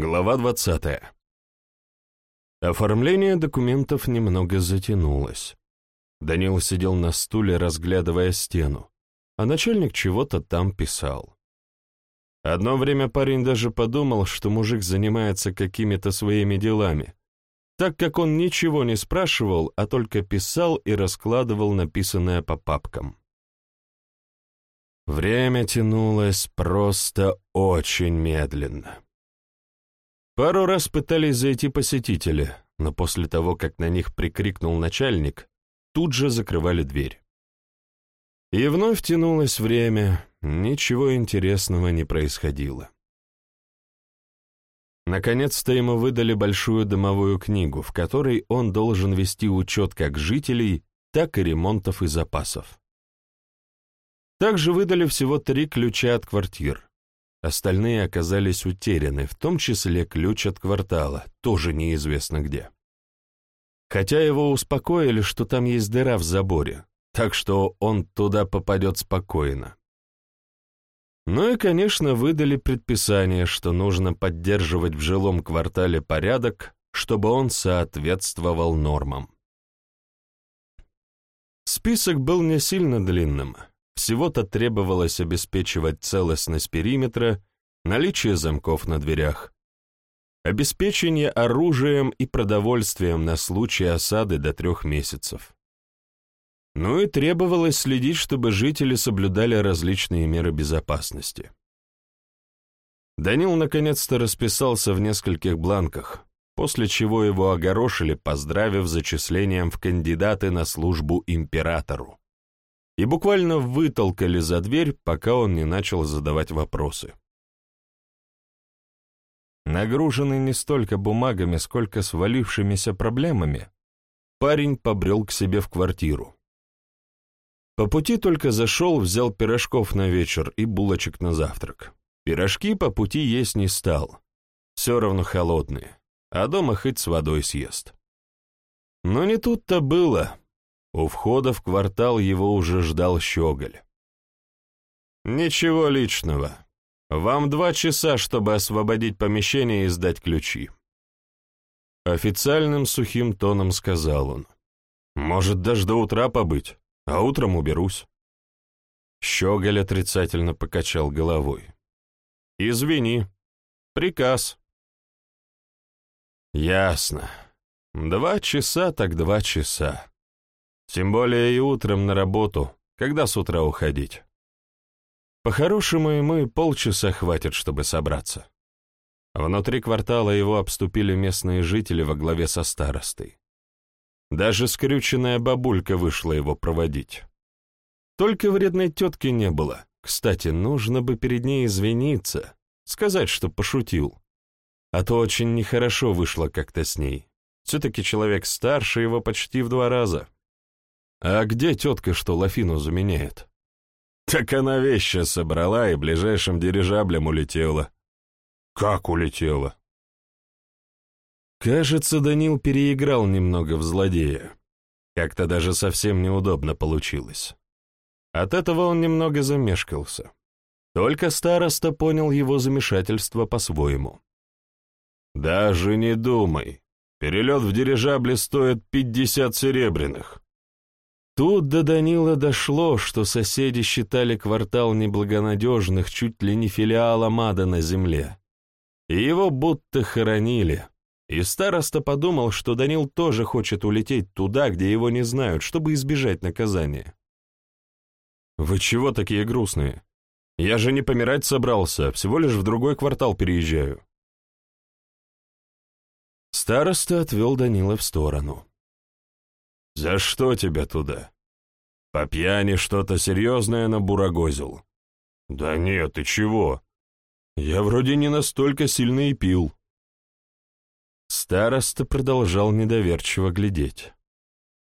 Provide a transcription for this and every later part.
Глава 20. Оформление документов немного затянулось. Данил сидел на стуле, разглядывая стену, а начальник чего-то там писал. Одно время парень даже подумал, что мужик занимается какими-то своими делами, так как он ничего не спрашивал, а только писал и раскладывал написанное по папкам. Время тянулось просто очень медленно. Пару раз пытались зайти посетители, но после того, как на них прикрикнул начальник, тут же закрывали дверь. И вновь тянулось время, ничего интересного не происходило. Наконец-то ему выдали большую домовую книгу, в которой он должен вести учет как жителей, так и ремонтов и запасов. Также выдали всего три ключа от квартир. Остальные оказались утеряны, в том числе ключ от квартала, тоже неизвестно где. Хотя его успокоили, что там есть дыра в заборе, так что он туда попадет спокойно. Ну и, конечно, выдали предписание, что нужно поддерживать в жилом квартале порядок, чтобы он соответствовал нормам. Список был не сильно длинным, всего-то требовалось обеспечивать целостность периметра, наличие замков на дверях, обеспечение оружием и продовольствием на случай осады до трех месяцев. Ну и требовалось следить, чтобы жители соблюдали различные меры безопасности. Данил наконец-то расписался в нескольких бланках, после чего его огорошили, поздравив зачислением в кандидаты на службу императору и буквально вытолкали за дверь, пока он не начал задавать вопросы. Нагруженный не столько бумагами, сколько свалившимися проблемами, парень побрел к себе в квартиру. По пути только зашел, взял пирожков на вечер и булочек на завтрак. Пирожки по пути есть не стал, все равно холодные, а дома хоть с водой съест. Но не тут-то было. У входа в квартал его уже ждал щеголь. «Ничего личного. Вам два часа, чтобы освободить помещение и сдать ключи». Официальным сухим тоном сказал он. «Может, даже до утра побыть, а утром уберусь». Щеголь отрицательно покачал головой. «Извини. Приказ». «Ясно. Два часа так два часа. Тем более и утром на работу, когда с утра уходить. По-хорошему ему и полчаса хватит, чтобы собраться. Внутри квартала его обступили местные жители во главе со старостой. Даже скрюченная бабулька вышла его проводить. Только вредной тетки не было. Кстати, нужно бы перед ней извиниться, сказать, что пошутил. А то очень нехорошо вышло как-то с ней. Все-таки человек старше его почти в два раза. «А где тетка, что Лафину заменяет?» «Так она вещи собрала и ближайшим дирижаблем улетела». «Как улетела?» Кажется, Данил переиграл немного в злодея. Как-то даже совсем неудобно получилось. От этого он немного замешкался. Только староста понял его замешательство по-своему. «Даже не думай. Перелет в дирижабле стоит пятьдесят серебряных. Тут до Данила дошло, что соседи считали квартал неблагонадежных чуть ли не филиалом ада на земле. И его будто хоронили. И староста подумал, что Данил тоже хочет улететь туда, где его не знают, чтобы избежать наказания. «Вы чего такие грустные? Я же не помирать собрался, всего лишь в другой квартал переезжаю». Староста отвел Данила в сторону. «За что тебя туда? По пьяни что-то серьезное набурагозил?» «Да нет, ты чего? Я вроде не настолько сильно и пил». Староста продолжал недоверчиво глядеть.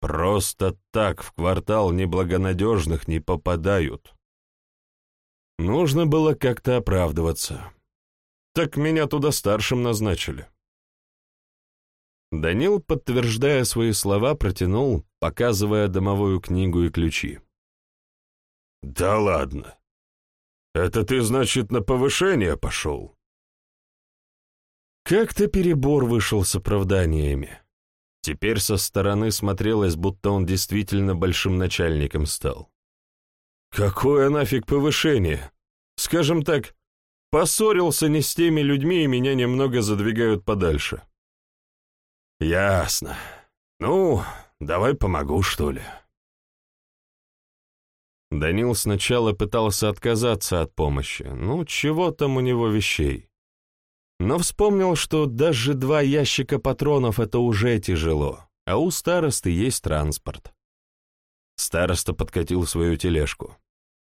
«Просто так в квартал неблагонадежных не попадают. Нужно было как-то оправдываться. Так меня туда старшим назначили». Данил, подтверждая свои слова, протянул, показывая домовую книгу и ключи. «Да ладно! Это ты, значит, на повышение пошел?» Как-то перебор вышел с оправданиями. Теперь со стороны смотрелось, будто он действительно большим начальником стал. Какое нафиг повышение? Скажем так, поссорился не с теми людьми, и меня немного задвигают подальше. Ясно. Ну, давай помогу, что ли. Данил сначала пытался отказаться от помощи. Ну, чего там у него вещей? Но вспомнил, что даже два ящика патронов — это уже тяжело, а у старосты есть транспорт. Староста подкатил свою тележку,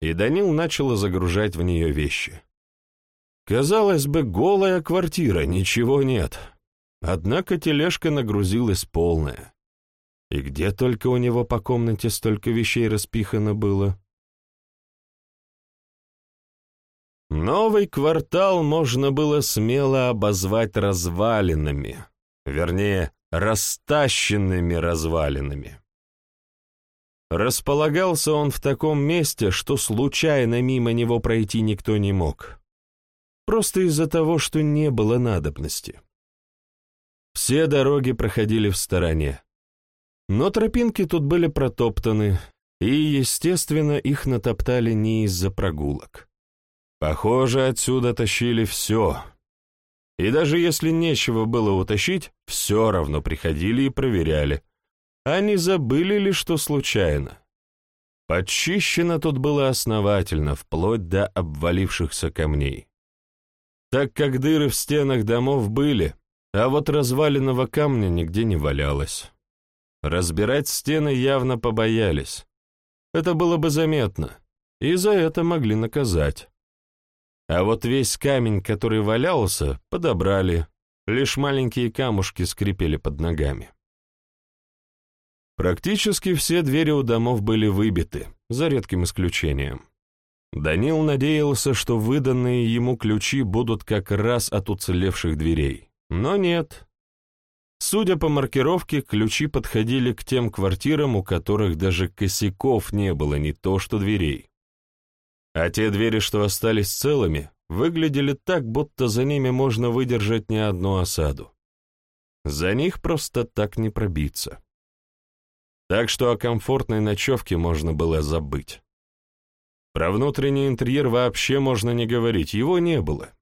и Данил начал загружать в нее вещи. Казалось бы, голая квартира, ничего нет. Однако тележка нагрузилась полная. И где только у него по комнате столько вещей распихано было? Новый квартал можно было смело обозвать развалинами, вернее, растащенными развалинами. Располагался он в таком месте, что случайно мимо него пройти никто не мог. Просто из-за того, что не было надобности. Все дороги проходили в стороне. Но тропинки тут были протоптаны, и, естественно, их натоптали не из-за прогулок. Похоже, отсюда тащили все. И даже если нечего было утащить, все равно приходили и проверяли. Они забыли ли, что случайно? Подчищено тут было основательно, вплоть до обвалившихся камней. Так как дыры в стенах домов были, а вот разваленного камня нигде не валялось. Разбирать стены явно побоялись. Это было бы заметно, и за это могли наказать. А вот весь камень, который валялся, подобрали, лишь маленькие камушки скрипели под ногами. Практически все двери у домов были выбиты, за редким исключением. Данил надеялся, что выданные ему ключи будут как раз от уцелевших дверей, но нет. Судя по маркировке, ключи подходили к тем квартирам, у которых даже косяков не было, не то что дверей. А те двери, что остались целыми, выглядели так, будто за ними можно выдержать не одну осаду. За них просто так не пробиться. Так что о комфортной ночевке можно было забыть. Про внутренний интерьер вообще можно не говорить, его не было.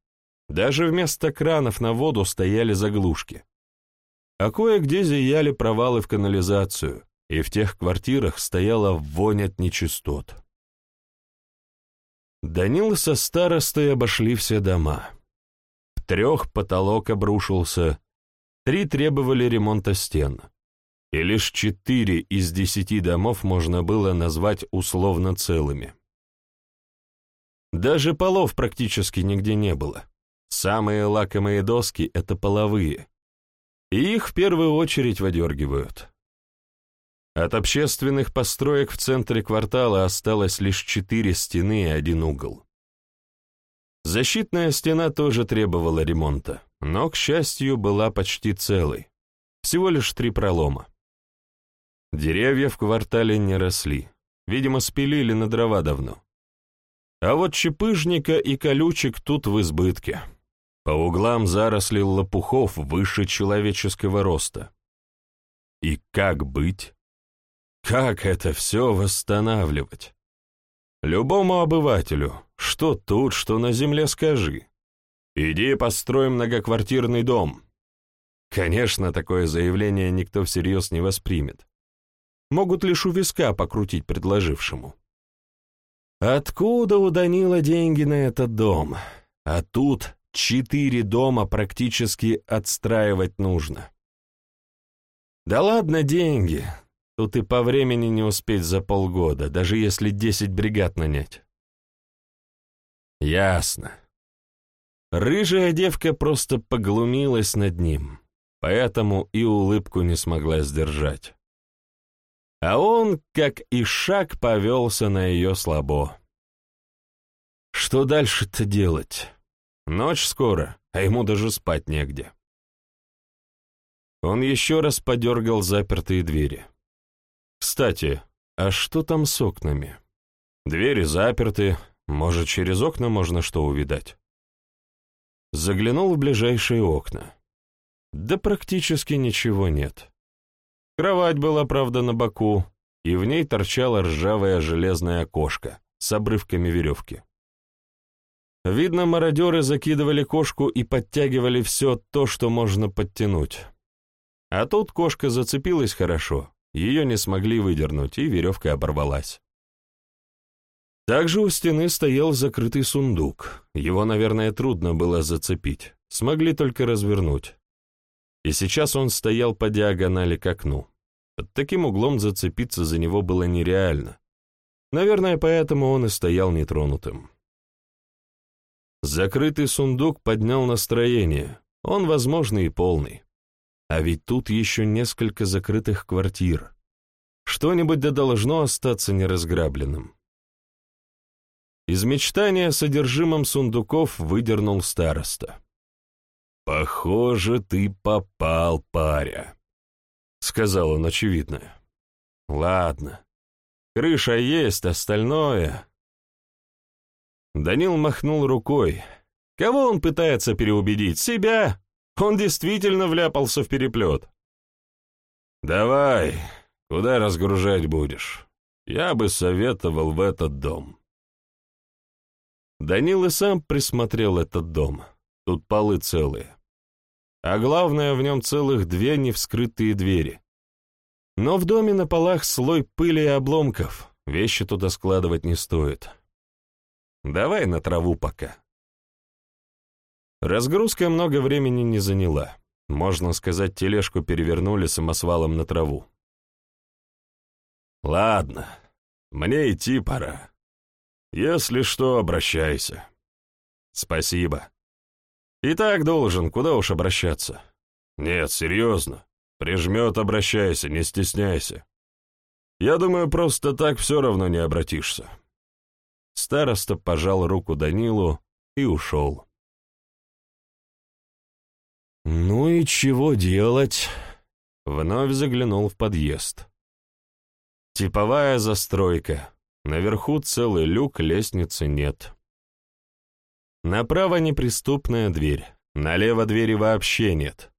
Даже вместо кранов на воду стояли заглушки. А кое-где зияли провалы в канализацию, и в тех квартирах стояла вонь от нечистот. Данил со старостой обошли все дома. В трех потолок обрушился, три требовали ремонта стен, и лишь четыре из десяти домов можно было назвать условно целыми. Даже полов практически нигде не было. Самые лакомые доски — это половые, и их в первую очередь выдергивают. От общественных построек в центре квартала осталось лишь четыре стены и один угол. Защитная стена тоже требовала ремонта, но, к счастью, была почти целой. Всего лишь три пролома. Деревья в квартале не росли. Видимо, спилили на дрова давно. А вот чепыжника и колючек тут в избытке. По углам заросли лопухов выше человеческого роста. И как быть? Как это все восстанавливать? Любому обывателю, что тут, что на земле скажи. Иди построй многоквартирный дом. Конечно, такое заявление никто всерьез не воспримет. Могут лишь у виска покрутить предложившему. Откуда у Данила деньги на этот дом? А тут четыре дома практически отстраивать нужно. Да ладно деньги, Тут и по времени не успеть за полгода, даже если десять бригад нанять. Ясно. Рыжая девка просто поглумилась над ним, поэтому и улыбку не смогла сдержать. А он, как и шаг, повелся на ее слабо. Что дальше-то делать? Ночь скоро, а ему даже спать негде. Он еще раз подергал запертые двери. Кстати, а что там с окнами? Двери заперты, может, через окна можно что увидать? Заглянул в ближайшие окна. Да практически ничего нет. Кровать была, правда, на боку, и в ней торчало ржавое железное окошко с обрывками веревки. Видно, мародеры закидывали кошку и подтягивали все то, что можно подтянуть. А тут кошка зацепилась хорошо, ее не смогли выдернуть, и веревка оборвалась. Также у стены стоял закрытый сундук. Его, наверное, трудно было зацепить, смогли только развернуть. И сейчас он стоял по диагонали к окну. Под таким углом зацепиться за него было нереально. Наверное, поэтому он и стоял нетронутым. Закрытый сундук поднял настроение, он, возможно, и полный. А ведь тут еще несколько закрытых квартир. Что-нибудь да должно остаться неразграбленным. Из мечтания о содержимом сундуков выдернул староста. «Похоже, ты попал, паря», — сказал он очевидно. «Ладно, крыша есть, остальное...» Данил махнул рукой. Кого он пытается переубедить? Себя? Он действительно вляпался в переплет. «Давай, куда разгружать будешь? Я бы советовал в этот дом». Данил и сам присмотрел этот дом. Тут полы целые. А главное, в нем целых две невскрытые двери. Но в доме на полах слой пыли и обломков. Вещи туда складывать не стоит. Давай на траву пока. Разгрузка много времени не заняла. Можно сказать, тележку перевернули самосвалом на траву. Ладно, мне идти пора. Если что, обращайся. Спасибо. И так должен, куда уж обращаться. Нет, серьезно. Прижмет, обращайся, не стесняйся. Я думаю, просто так все равно не обратишься. Староста пожал руку Данилу и ушел. «Ну и чего делать?» Вновь заглянул в подъезд. Типовая застройка. Наверху целый люк, лестницы нет. Направо неприступная дверь, налево двери вообще нет.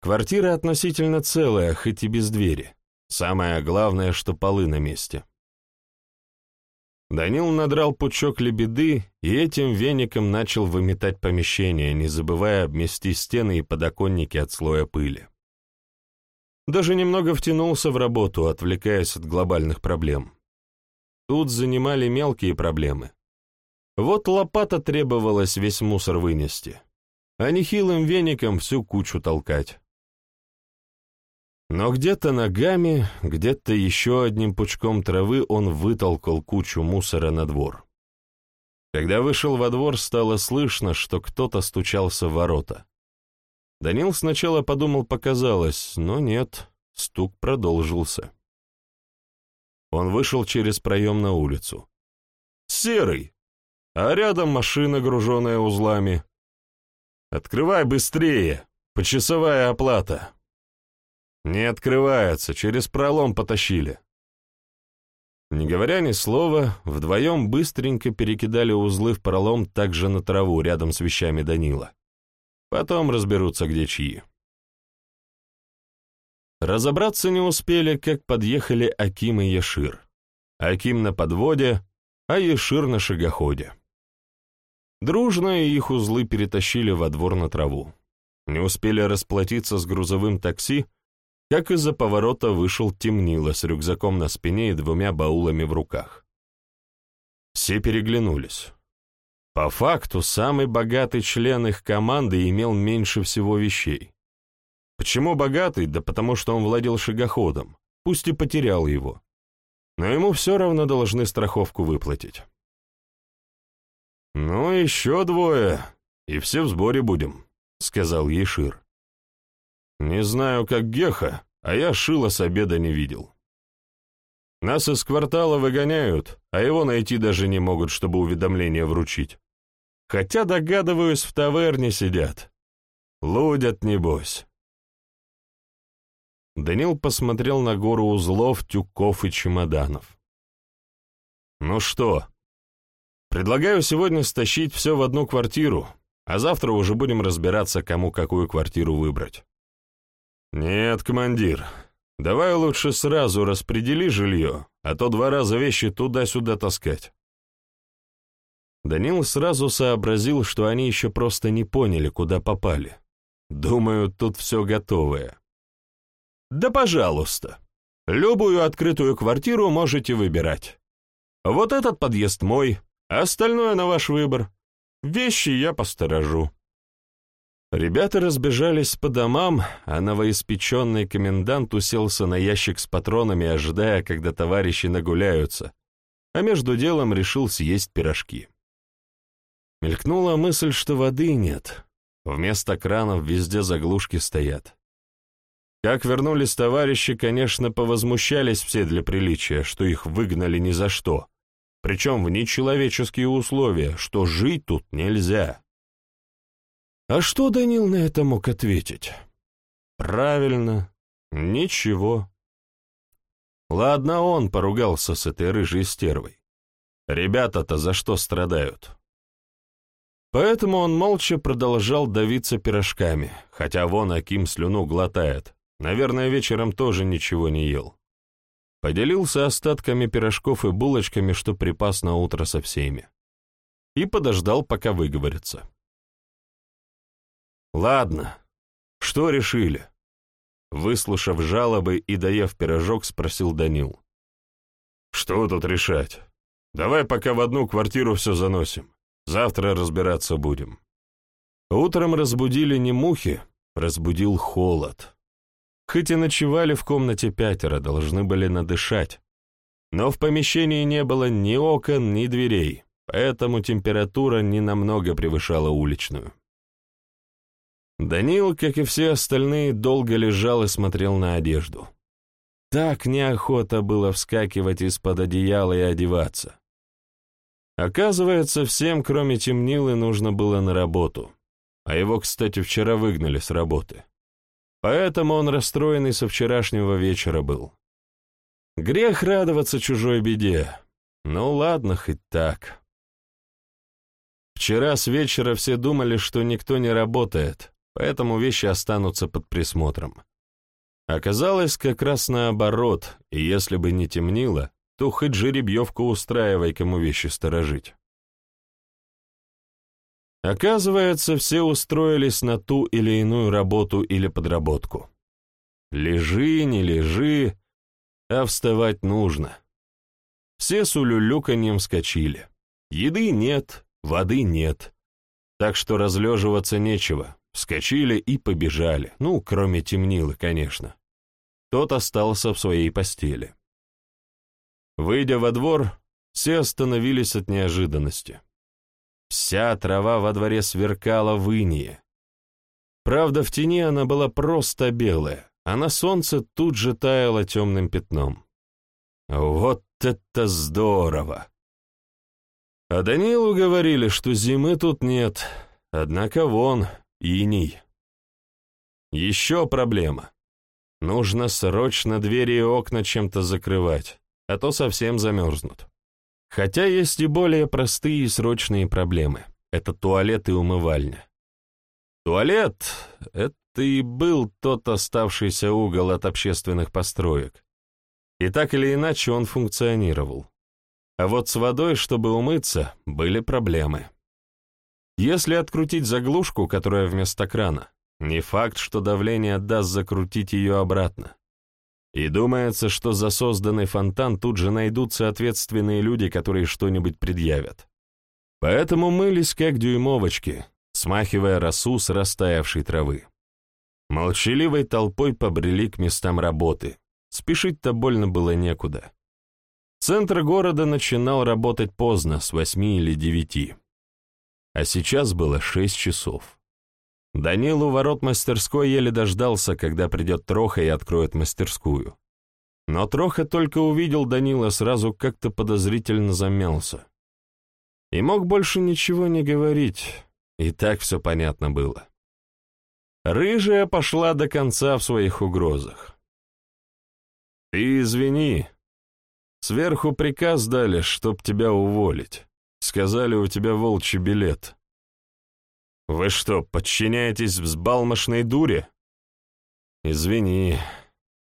Квартира относительно целая, хоть и без двери. Самое главное, что полы на месте. Данил надрал пучок лебеды и этим веником начал выметать помещение, не забывая обмести стены и подоконники от слоя пыли. Даже немного втянулся в работу, отвлекаясь от глобальных проблем. Тут занимали мелкие проблемы. Вот лопата требовалась весь мусор вынести, а нехилым веником всю кучу толкать. Но где-то ногами, где-то еще одним пучком травы он вытолкал кучу мусора на двор. Когда вышел во двор, стало слышно, что кто-то стучался в ворота. Данил сначала подумал, показалось, но нет, стук продолжился. Он вышел через проем на улицу. «Серый!» А рядом машина, груженная узлами. «Открывай быстрее! Почасовая оплата!» «Не открывается, через пролом потащили». Не говоря ни слова, вдвоем быстренько перекидали узлы в пролом также на траву рядом с вещами Данила. Потом разберутся, где чьи. Разобраться не успели, как подъехали Аким и Ешир. Аким на подводе, а Ешир на шагоходе. Дружно их узлы перетащили во двор на траву. Не успели расплатиться с грузовым такси, как из-за поворота вышел темнило с рюкзаком на спине и двумя баулами в руках. Все переглянулись. По факту, самый богатый член их команды имел меньше всего вещей. Почему богатый? Да потому что он владел шагоходом, пусть и потерял его. Но ему все равно должны страховку выплатить. «Ну, еще двое, и все в сборе будем», — сказал Ешир. Не знаю, как Геха, а я Шила с обеда не видел. Нас из квартала выгоняют, а его найти даже не могут, чтобы уведомление вручить. Хотя, догадываюсь, в таверне сидят. Лудят, небось. Данил посмотрел на гору узлов, тюков и чемоданов. «Ну что, предлагаю сегодня стащить все в одну квартиру, а завтра уже будем разбираться, кому какую квартиру выбрать. Нет, командир, давай лучше сразу распредели жилье, а то два раза вещи туда-сюда таскать. Данил сразу сообразил, что они еще просто не поняли, куда попали. Думаю, тут все готовое. Да пожалуйста. Любую открытую квартиру можете выбирать. Вот этот подъезд мой, а остальное на ваш выбор. Вещи я посторожу. Ребята разбежались по домам, а новоиспеченный комендант уселся на ящик с патронами, ожидая, когда товарищи нагуляются, а между делом решил съесть пирожки. Мелькнула мысль, что воды нет. Вместо кранов везде заглушки стоят. Как вернулись товарищи, конечно, повозмущались все для приличия, что их выгнали ни за что, причем в нечеловеческие условия, что жить тут нельзя. А что Данил на это мог ответить? Правильно, ничего. Ладно, он поругался с этой рыжей стервой. Ребята-то за что страдают? Поэтому он молча продолжал давиться пирожками, хотя вон Аким слюну глотает. Наверное, вечером тоже ничего не ел. Поделился остатками пирожков и булочками, что припас на утро со всеми. И подождал, пока выговорится. «Ладно, что решили?» Выслушав жалобы и доев пирожок, спросил Данил. «Что тут решать? Давай пока в одну квартиру все заносим. Завтра разбираться будем. Утром разбудили не мухи, разбудил холод. Хоть и ночевали в комнате пятеро, должны были надышать. Но в помещении не было ни окон, ни дверей, поэтому температура ненамного превышала уличную. Данил, как и все остальные, долго лежал и смотрел на одежду. Так неохота было вскакивать из-под одеяла и одеваться. Оказывается, всем, кроме Темнилы, нужно было на работу. А его, кстати, вчера выгнали с работы. Поэтому он расстроенный со вчерашнего вечера был. Грех радоваться чужой беде. Ну ладно, хоть так. Вчера с вечера все думали, что никто не работает, поэтому вещи останутся под присмотром. Оказалось как раз наоборот, и если бы не темнило, то хоть жеребьевку устраивай, кому вещи сторожить. Оказывается, все устроились на ту или иную работу или подработку. Лежи, не лежи, а вставать нужно. Все с улюлюканьем вскочили. Еды нет, воды нет. Так что разлеживаться нечего. Вскочили и побежали. Ну, кроме темнилы, конечно. Тот остался в своей постели. Выйдя во двор, все остановились от неожиданности. Вся трава во дворе сверкала в инее. Правда, в тени она была просто белая, а на солнце тут же таяла темным пятном. Вот это здорово! А Данилу говорили, что зимы тут нет, однако вон, иней. Еще проблема. Нужно срочно двери и окна чем-то закрывать а то совсем замерзнут. Хотя есть и более простые и срочные проблемы. Это туалет и умывальня. Туалет — это и был тот оставшийся угол от общественных построек. И так или иначе он функционировал. А вот с водой, чтобы умыться, были проблемы. Если открутить заглушку, которая вместо крана, не факт, что давление даст закрутить ее обратно. И думается, что за созданный фонтан тут же найдутся ответственные люди, которые что-нибудь предъявят. Поэтому мылись как дюймовочки, смахивая росу с растаявшей травы. Молчаливой толпой побрели к местам работы. Спешить-то больно было некуда. Центр города начинал работать поздно, с восьми или девяти. А сейчас было шесть часов. Данил у ворот мастерской еле дождался, когда придет Троха и откроет мастерскую. Но Троха только увидел Данила, сразу как-то подозрительно замялся. И мог больше ничего не говорить, и так все понятно было. Рыжая пошла до конца в своих угрозах. «Ты извини. Сверху приказ дали, чтоб тебя уволить. Сказали, у тебя волчий билет. Вы что, подчиняетесь взбалмошной дуре? Извини,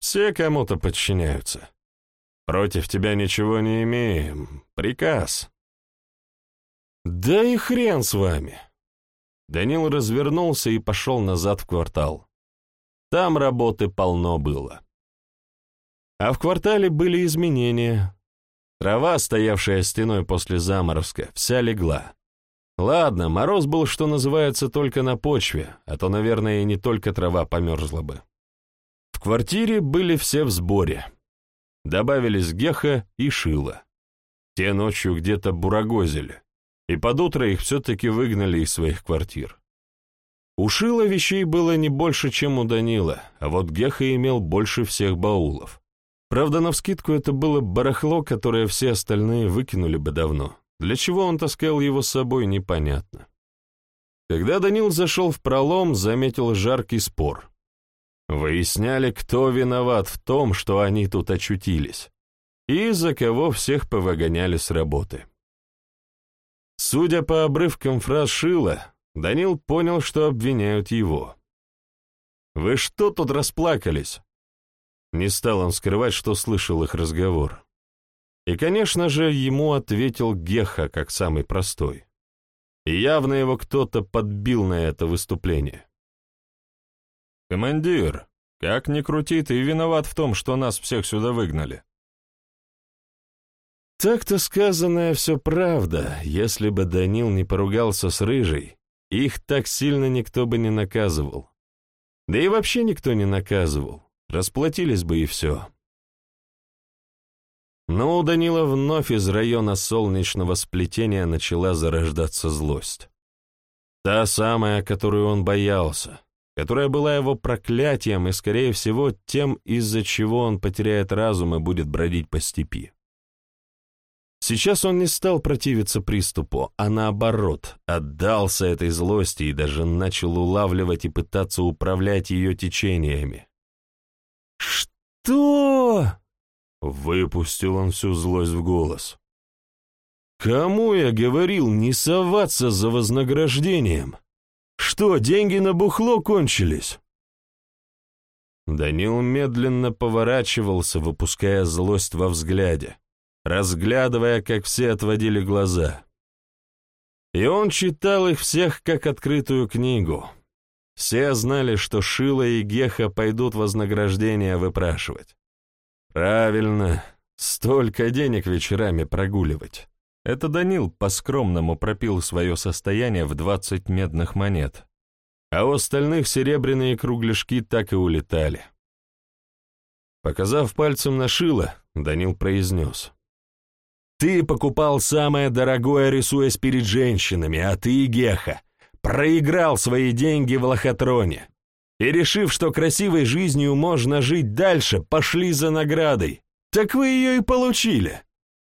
все кому-то подчиняются. Против тебя ничего не имеем. Приказ. Да и хрен с вами. Данил развернулся и пошел назад в квартал. Там работы полно было. А в квартале были изменения. Трава, стоявшая стеной после заморозка, вся легла. Ладно, мороз был, что называется, только на почве, а то, наверное, и не только трава померзла бы. В квартире были все в сборе. Добавились Геха и Шила. Те ночью где-то бурагозили, и под утро их все-таки выгнали из своих квартир. У Шила вещей было не больше, чем у Данила, а вот Геха имел больше всех баулов. Правда, навскидку это было барахло, которое все остальные выкинули бы давно. Для чего он таскал его с собой, непонятно. Когда Данил зашел в пролом, заметил жаркий спор. Выясняли, кто виноват в том, что они тут очутились, и за кого всех повыгоняли с работы. Судя по обрывкам фраз Шила, Данил понял, что обвиняют его. «Вы что тут расплакались?» Не стал он скрывать, что слышал их разговор. И, конечно же, ему ответил Геха, как самый простой. И явно его кто-то подбил на это выступление. «Командир, как ни крути, ты виноват в том, что нас всех сюда выгнали». Так-то сказанное все правда, если бы Данил не поругался с Рыжей, их так сильно никто бы не наказывал. Да и вообще никто не наказывал, расплатились бы и все. Но у Данила вновь из района солнечного сплетения начала зарождаться злость. Та самая, которую он боялся, которая была его проклятием и, скорее всего, тем, из-за чего он потеряет разум и будет бродить по степи. Сейчас он не стал противиться приступу, а наоборот, отдался этой злости и даже начал улавливать и пытаться управлять ее течениями. «Что?» Выпустил он всю злость в голос. «Кому я говорил не соваться за вознаграждением? Что, деньги на бухло кончились?» Данил медленно поворачивался, выпуская злость во взгляде, разглядывая, как все отводили глаза. И он читал их всех как открытую книгу. Все знали, что Шила и Геха пойдут вознаграждение выпрашивать. Правильно, столько денег вечерами прогуливать. Это Данил по-скромному пропил свое состояние в двадцать медных монет, а у остальных серебряные кругляшки так и улетали. Показав пальцем на шило, Данил произнес. «Ты покупал самое дорогое, рисуясь перед женщинами, а ты, Геха, проиграл свои деньги в лохотроне и, решив, что красивой жизнью можно жить дальше, пошли за наградой. Так вы ее и получили.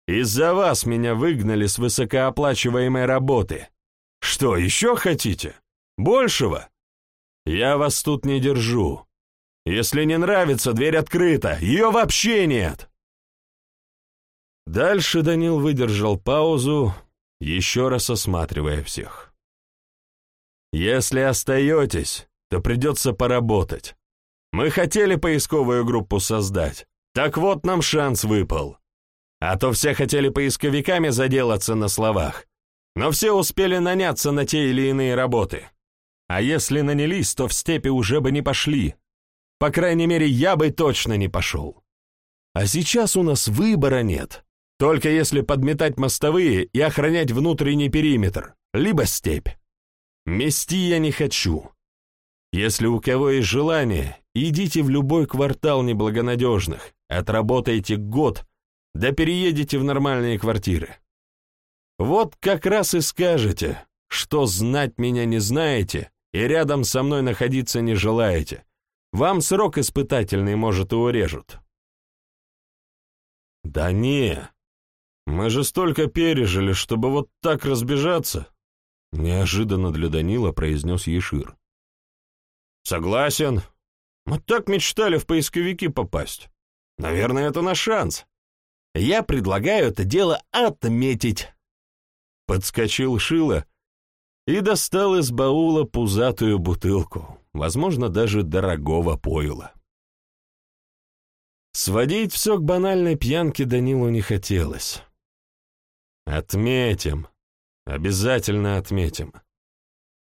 Из-за вас меня выгнали с высокооплачиваемой работы. Что, еще хотите? Большего? Я вас тут не держу. Если не нравится, дверь открыта, ее вообще нет. Дальше Данил выдержал паузу, еще раз осматривая всех. «Если остаетесь, то придется поработать. Мы хотели поисковую группу создать. Так вот нам шанс выпал. А то все хотели поисковиками заделаться на словах. Но все успели наняться на те или иные работы. А если нанялись, то в степи уже бы не пошли. По крайней мере, я бы точно не пошел. А сейчас у нас выбора нет. Только если подметать мостовые и охранять внутренний периметр, либо степь. Мести я не хочу. Если у кого есть желание, идите в любой квартал неблагонадежных, отработайте год, да переедете в нормальные квартиры. Вот как раз и скажете, что знать меня не знаете и рядом со мной находиться не желаете. Вам срок испытательный, может, и урежут. Да не, мы же столько пережили, чтобы вот так разбежаться, неожиданно для Данила произнес Ешир. Согласен. Мы так мечтали в поисковики попасть. Наверное, это наш шанс. Я предлагаю это дело отметить. Подскочил Шила и достал из баула пузатую бутылку, возможно, даже дорогого пойла. Сводить все к банальной пьянке Данилу не хотелось. Отметим, обязательно отметим.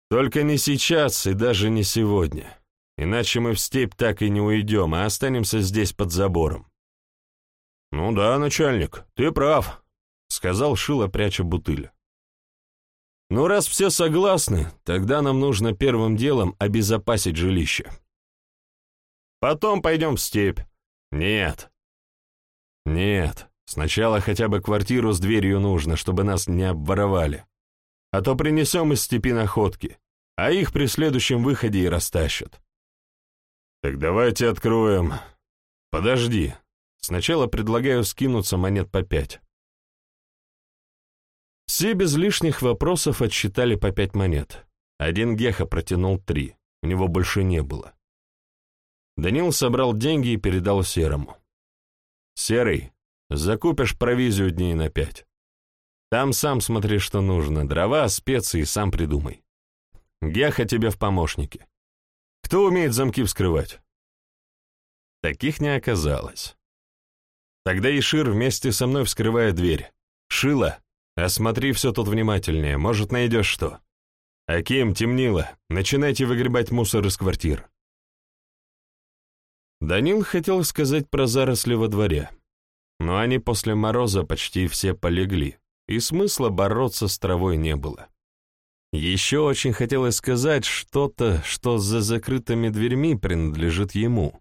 Только не сейчас и даже не сегодня, иначе мы в степь так и не уйдем, а останемся здесь под забором. «Ну да, начальник, ты прав», — сказал Шила, пряча бутыль. «Ну, раз все согласны, тогда нам нужно первым делом обезопасить жилище. Потом пойдем в степь. Нет. Нет, сначала хотя бы квартиру с дверью нужно, чтобы нас не обворовали. А то принесем из степи находки, а их при следующем выходе и растащат. Так давайте откроем. Подожди, сначала предлагаю скинуться монет по пять. Все без лишних вопросов отсчитали по пять монет. Один Геха протянул три, у него больше не было. Данил собрал деньги и передал Серому. «Серый, закупишь провизию дней на пять. Там сам смотри, что нужно, дрова, специи, сам придумай. Геха тебе в помощники. Кто умеет замки вскрывать?» Таких не оказалось. Тогда Ишир вместе со мной вскрывает дверь. «Шила, Осмотри все тут внимательнее, может, найдешь что. Аким, темнило, начинайте выгребать мусор из квартир. Данил хотел сказать про заросли во дворе, но они после мороза почти все полегли, и смысла бороться с травой не было. Еще очень хотелось сказать что-то, что за закрытыми дверьми принадлежит ему,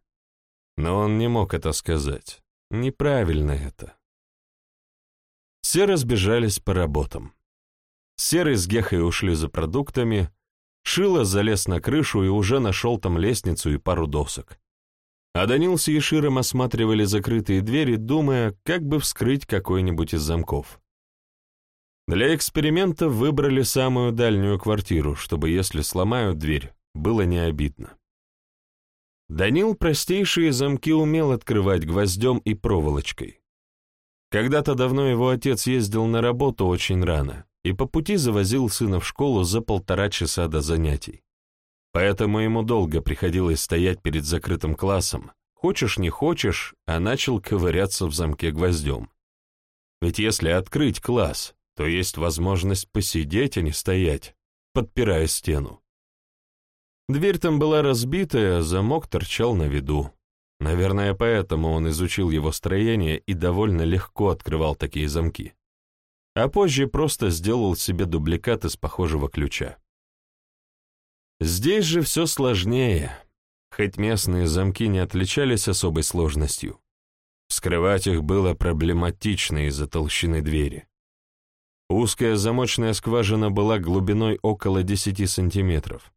но он не мог это сказать. Неправильно это. Все разбежались по работам. Серый с Гехой ушли за продуктами, Шило залез на крышу и уже нашел там лестницу и пару досок. А Данил с Еширом осматривали закрытые двери, думая, как бы вскрыть какой-нибудь из замков. Для эксперимента выбрали самую дальнюю квартиру, чтобы, если сломают дверь, было не обидно. Данил простейшие замки умел открывать гвоздем и проволочкой. Когда-то давно его отец ездил на работу очень рано и по пути завозил сына в школу за полтора часа до занятий. Поэтому ему долго приходилось стоять перед закрытым классом, хочешь не хочешь, а начал ковыряться в замке гвоздем. Ведь если открыть класс, то есть возможность посидеть, а не стоять, подпирая стену. Дверь там была разбитая, замок торчал на виду. Наверное, поэтому он изучил его строение и довольно легко открывал такие замки. А позже просто сделал себе дубликат из похожего ключа. Здесь же все сложнее, хоть местные замки не отличались особой сложностью. Вскрывать их было проблематично из-за толщины двери. Узкая замочная скважина была глубиной около 10 сантиметров.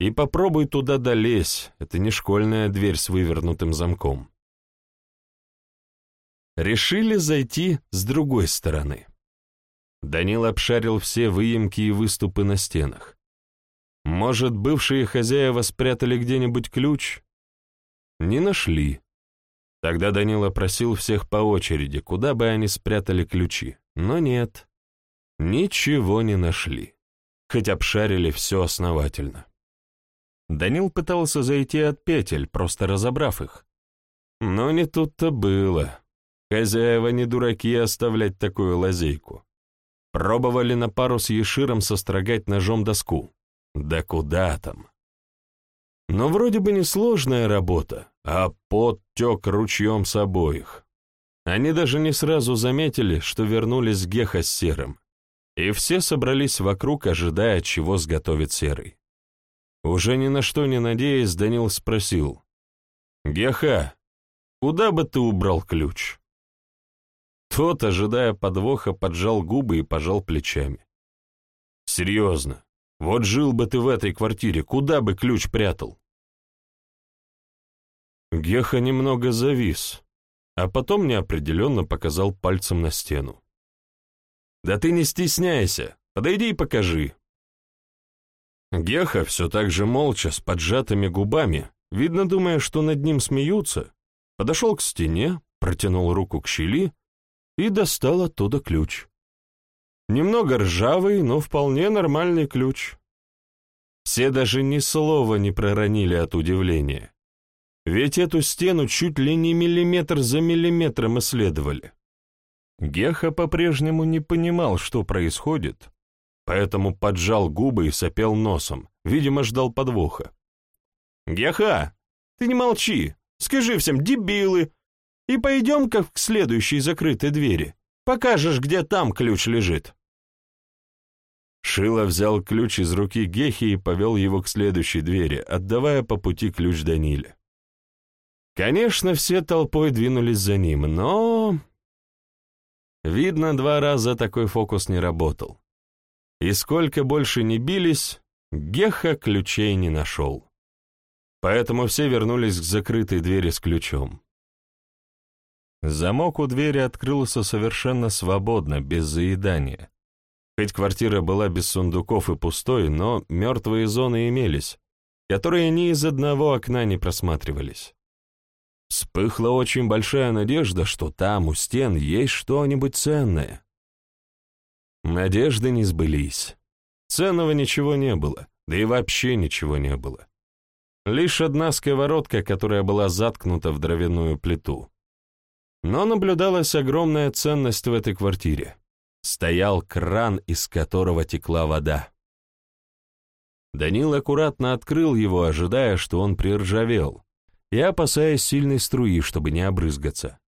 И попробуй туда долезь, это не школьная дверь с вывернутым замком. Решили зайти с другой стороны. Данил обшарил все выемки и выступы на стенах. Может, бывшие хозяева спрятали где-нибудь ключ? Не нашли. Тогда Данила просил всех по очереди, куда бы они спрятали ключи, но нет. Ничего не нашли, хоть обшарили все основательно. Данил пытался зайти от петель, просто разобрав их. Но не тут-то было. Хозяева не дураки оставлять такую лазейку. Пробовали на пару с Еширом сострогать ножом доску. Да куда там? Но вроде бы несложная работа, а пот тек ручьем с обоих. Они даже не сразу заметили, что вернулись Геха с Серым, и все собрались вокруг, ожидая, чего сготовит Серый. Уже ни на что не надеясь, Данил спросил. «Геха, куда бы ты убрал ключ?» Тот, ожидая подвоха, поджал губы и пожал плечами. «Серьезно, вот жил бы ты в этой квартире, куда бы ключ прятал?» Геха немного завис, а потом неопределенно показал пальцем на стену. «Да ты не стесняйся, подойди и покажи», Геха все так же молча, с поджатыми губами, видно, думая, что над ним смеются, подошел к стене, протянул руку к щели и достал оттуда ключ. Немного ржавый, но вполне нормальный ключ. Все даже ни слова не проронили от удивления. Ведь эту стену чуть ли не миллиметр за миллиметром исследовали. Геха по-прежнему не понимал, что происходит, поэтому поджал губы и сопел носом, видимо, ждал подвоха. «Геха, ты не молчи, скажи всем «дебилы», и пойдем как к следующей закрытой двери. Покажешь, где там ключ лежит». Шило взял ключ из руки Гехи и повел его к следующей двери, отдавая по пути ключ Даниле. Конечно, все толпой двинулись за ним, но... Видно, два раза такой фокус не работал. И сколько больше не бились, Геха ключей не нашел. Поэтому все вернулись к закрытой двери с ключом. Замок у двери открылся совершенно свободно, без заедания. Хоть квартира была без сундуков и пустой, но мертвые зоны имелись, которые ни из одного окна не просматривались. Вспыхла очень большая надежда, что там, у стен, есть что-нибудь ценное. Надежды не сбылись. Ценного ничего не было, да и вообще ничего не было. Лишь одна сковородка, которая была заткнута в дровяную плиту. Но наблюдалась огромная ценность в этой квартире. Стоял кран, из которого текла вода. Данил аккуратно открыл его, ожидая, что он приржавел, и опасаясь сильной струи, чтобы не обрызгаться.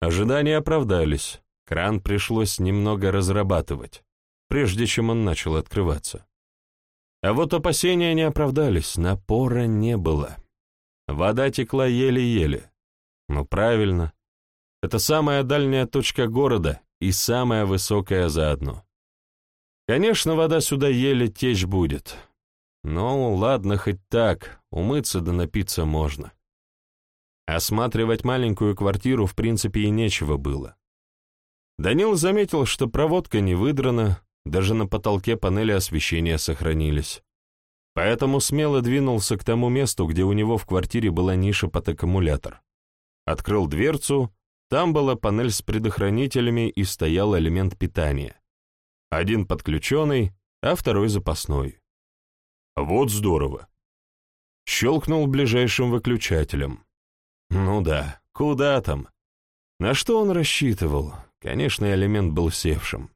Ожидания оправдались, кран пришлось немного разрабатывать, прежде чем он начал открываться. А вот опасения не оправдались, напора не было. Вода текла еле-еле. Ну, правильно, это самая дальняя точка города и самая высокая заодно. Конечно, вода сюда еле течь будет. Но ладно, хоть так, умыться да напиться можно. Осматривать маленькую квартиру в принципе и нечего было. Данил заметил, что проводка не выдрана, даже на потолке панели освещения сохранились. Поэтому смело двинулся к тому месту, где у него в квартире была ниша под аккумулятор. Открыл дверцу там была панель с предохранителями и стоял элемент питания. Один подключенный, а второй запасной. Вот здорово. Щелкнул ближайшим выключателем. Ну да, куда там? На что он рассчитывал? Конечно, элемент был севшим.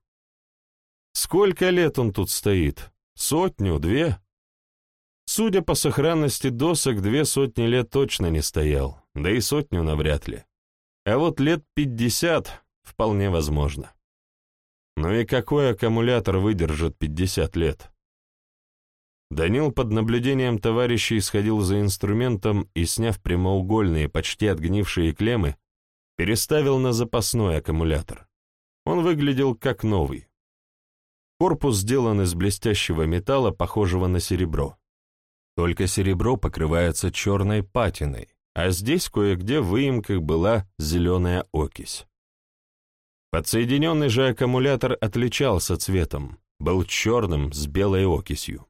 Сколько лет он тут стоит? Сотню, две? Судя по сохранности досок, две сотни лет точно не стоял, да и сотню навряд ли. А вот лет пятьдесят вполне возможно. Ну и какой аккумулятор выдержит пятьдесят лет? Данил под наблюдением товарищей сходил за инструментом и, сняв прямоугольные, почти отгнившие клеммы, переставил на запасной аккумулятор. Он выглядел как новый. Корпус сделан из блестящего металла, похожего на серебро. Только серебро покрывается черной патиной, а здесь кое-где в выемках была зеленая окись. Подсоединенный же аккумулятор отличался цветом, был черным с белой окисью.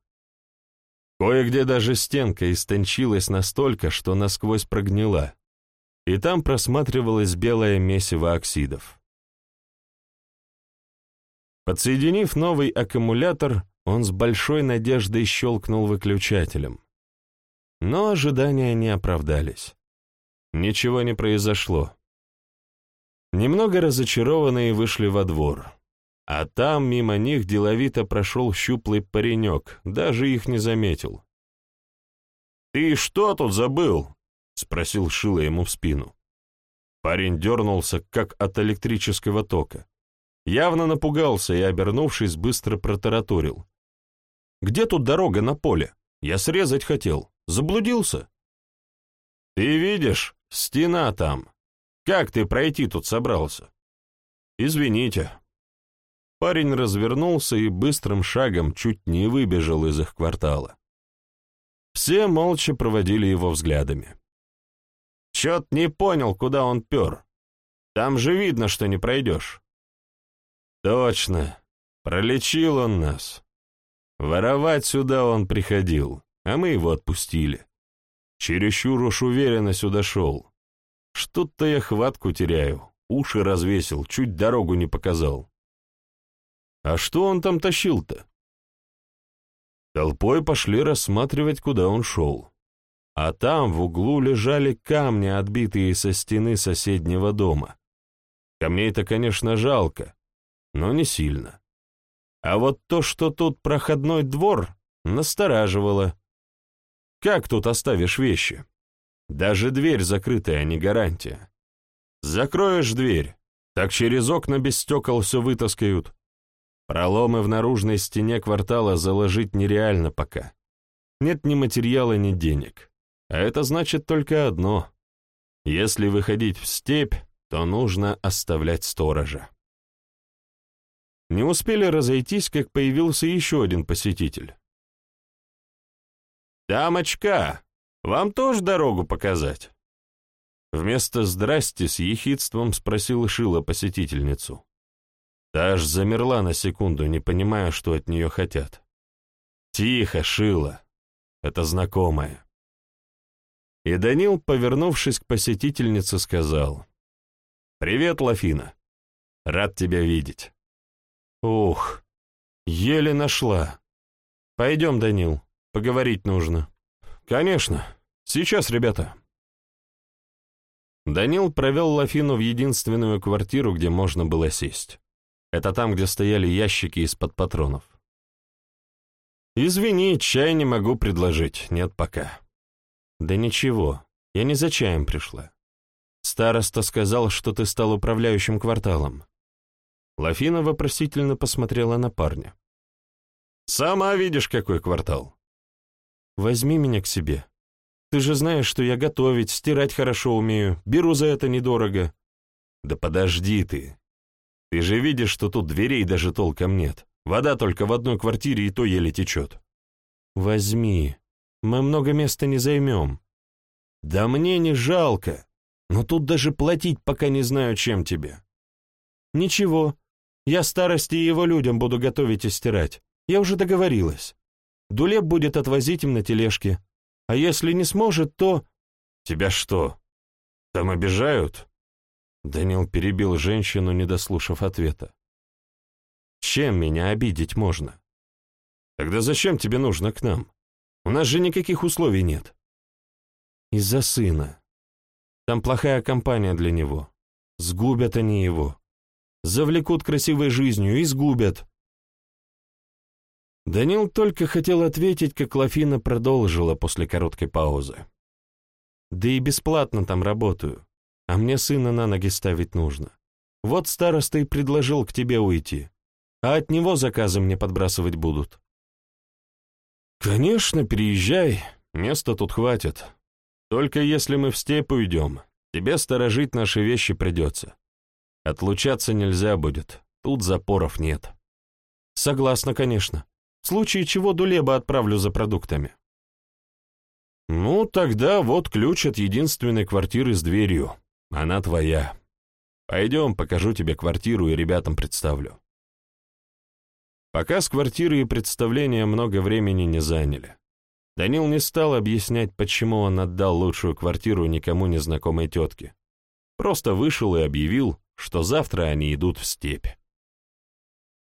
Кое-где даже стенка истончилась настолько, что насквозь прогнила, и там просматривалось белое месиво оксидов. Подсоединив новый аккумулятор, он с большой надеждой щелкнул выключателем. Но ожидания не оправдались. Ничего не произошло. Немного разочарованные вышли во двор. А там мимо них деловито прошел щуплый паренек, даже их не заметил. «Ты что тут забыл?» — спросил Шила ему в спину. Парень дернулся, как от электрического тока. Явно напугался и, обернувшись, быстро протараторил. «Где тут дорога на поле? Я срезать хотел». Заблудился? Ты видишь, стена там. Как ты пройти тут собрался? Извините. Парень развернулся и быстрым шагом чуть не выбежал из их квартала. Все молча проводили его взглядами. Чет не понял, куда он пер. Там же видно, что не пройдешь. Точно. Пролечил он нас. Воровать сюда он приходил а мы его отпустили. Чересчур уж уверенно сюда шел. Что-то я хватку теряю, уши развесил, чуть дорогу не показал. А что он там тащил-то? Толпой пошли рассматривать, куда он шел. А там в углу лежали камни, отбитые со стены соседнего дома. Камней-то, конечно, жалко, но не сильно. А вот то, что тут проходной двор, настораживало. Как тут оставишь вещи? Даже дверь закрытая, не гарантия. Закроешь дверь, так через окна без стекол все вытаскают. Проломы в наружной стене квартала заложить нереально пока. Нет ни материала, ни денег. А это значит только одно. Если выходить в степь, то нужно оставлять сторожа. Не успели разойтись, как появился еще один посетитель. «Дамочка, вам тоже дорогу показать?» Вместо «здрасти» с ехидством спросил Шила посетительницу. Та аж замерла на секунду, не понимая, что от нее хотят. «Тихо, Шила!» Это знакомое. И Данил, повернувшись к посетительнице, сказал. «Привет, Лафина. Рад тебя видеть». «Ух, еле нашла. Пойдем, Данил, поговорить нужно». «Конечно. Сейчас, ребята». Данил провел Лафину в единственную квартиру, где можно было сесть. Это там, где стояли ящики из-под патронов. «Извини, чай не могу предложить, нет пока». «Да ничего, я не за чаем пришла. Староста сказал, что ты стал управляющим кварталом». Лафина вопросительно посмотрела на парня. «Сама видишь, какой квартал». «Возьми меня к себе. Ты же знаешь, что я готовить, стирать хорошо умею, беру за это недорого». «Да подожди ты. Ты же видишь, что тут дверей даже толком нет. Вода только в одной квартире и то еле течет. Возьми. Мы много места не займем. Да мне не жалко. Но тут даже платить пока не знаю, чем тебе. Ничего. Я старости и его людям буду готовить и стирать. Я уже договорилась. Дулеп будет отвозить им на тележке. А если не сможет, то... Тебя что, там обижают? Данил перебил женщину, не дослушав ответа. «Чем меня обидеть можно?» «Тогда зачем тебе нужно к нам? У нас же никаких условий нет». «Из-за сына. Там плохая компания для него. Сгубят они его. Завлекут красивой жизнью и сгубят». Данил только хотел ответить, как Лафина продолжила после короткой паузы. «Да и бесплатно там работаю а мне сына на ноги ставить нужно. Вот староста и предложил к тебе уйти, а от него заказы мне подбрасывать будут». «Конечно, переезжай, места тут хватит. Только если мы в степь уйдем, тебе сторожить наши вещи придется. Отлучаться нельзя будет, тут запоров нет». «Согласна, конечно. В случае чего Дулеба отправлю за продуктами». «Ну, тогда вот ключ от единственной квартиры с дверью. Она твоя. Пойдем, покажу тебе квартиру и ребятам представлю. Пока с квартиры и представления много времени не заняли. Данил не стал объяснять, почему он отдал лучшую квартиру никому незнакомой тетке. Просто вышел и объявил, что завтра они идут в степь.